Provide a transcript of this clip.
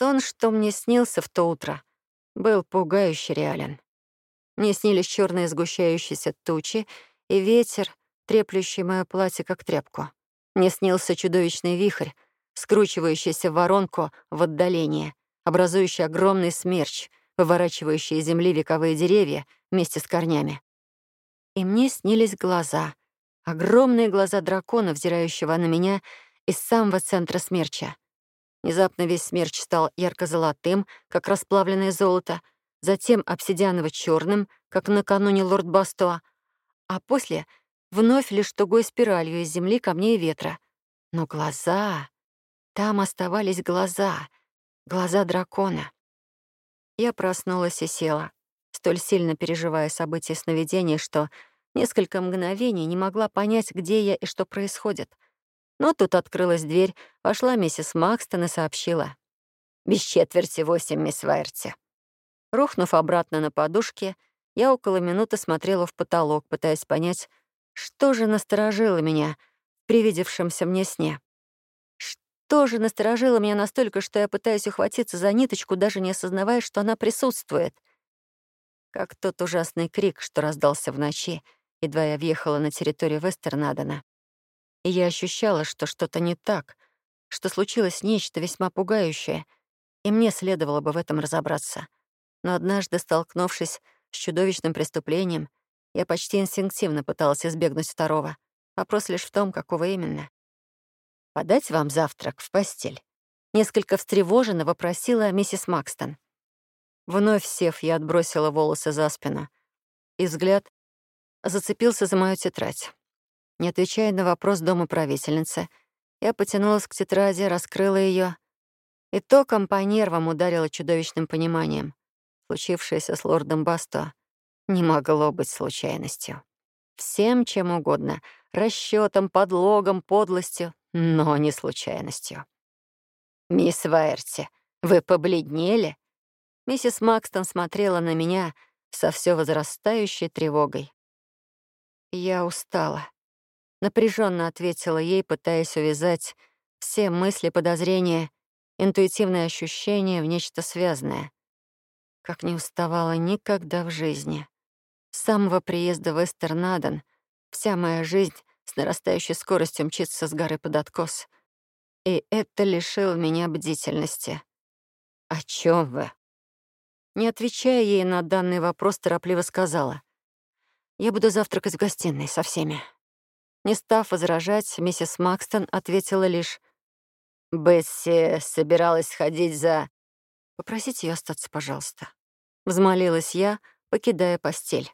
Сон, что мне снился в то утро, был пугающе реален. Мне снились черные сгущающиеся тучи и ветер, треплющий мое платье как тряпку. Мне снился чудовищный вихрь, скручивающийся в воронку в отдалении, образующий огромный смерч, выворачивающий из земли вековые деревья вместе с корнями. И мне снились глаза, огромные глаза дракона, взирающего на меня из самого центра смерча. Внезапно весь смерч стал ярко-золотым, как расплавленное золото, затем обсидианово черным как накануне лорд Басто, а после вновь лишь тугой спиралью из земли, камней и ветра. Но глаза... Там оставались глаза, глаза дракона. Я проснулась и села, столь сильно переживая события сновидения, что несколько мгновений не могла понять, где я и что происходит. Но тут открылась дверь, вошла миссис Макстон и сообщила. «Без четверти восемь, мисс Вайерти». Рухнув обратно на подушке, я около минуты смотрела в потолок, пытаясь понять, что же насторожило меня в привидевшемся мне сне. Что же насторожило меня настолько, что я пытаюсь ухватиться за ниточку, даже не осознавая, что она присутствует. Как тот ужасный крик, что раздался в ночи, едва я въехала на территорию Вестернадена. И я ощущала, что что-то не так, что случилось нечто весьма пугающее, и мне следовало бы в этом разобраться — но однажды, столкнувшись с чудовищным преступлением, я почти инстинктивно пыталась избегнуть второго. Вопрос лишь в том, какого именно. «Подать вам завтрак в постель?» Несколько встревоженно вопросила миссис Макстон. Вновь сев, я отбросила волосы за спину, и взгляд зацепился за мою тетрадь. Не отвечая на вопрос дома правительницы, я потянулась к тетради, раскрыла ее, и током по нервам ударила чудовищным пониманием. Случившееся с лордом Басто не могло быть случайностью. Всем чем угодно — расчетом, подлогом, подлостью, но не случайностью. «Мисс Вайерти, вы побледнели?» Миссис Макстон смотрела на меня со все возрастающей тревогой. «Я устала», — напряженно ответила ей, пытаясь увязать все мысли, подозрения, интуитивные ощущения в нечто связанное как не уставала никогда в жизни. С самого приезда в Эстернаден вся моя жизнь с нарастающей скоростью мчится с горы под откос. И это лишило меня бдительности. «О чем вы?» Не отвечая ей на данный вопрос, торопливо сказала. «Я буду завтракать в гостиной со всеми». Не став возражать, миссис Макстон ответила лишь «Бесси собиралась ходить за...» «Попросите ее остаться, пожалуйста», — взмолилась я, покидая постель.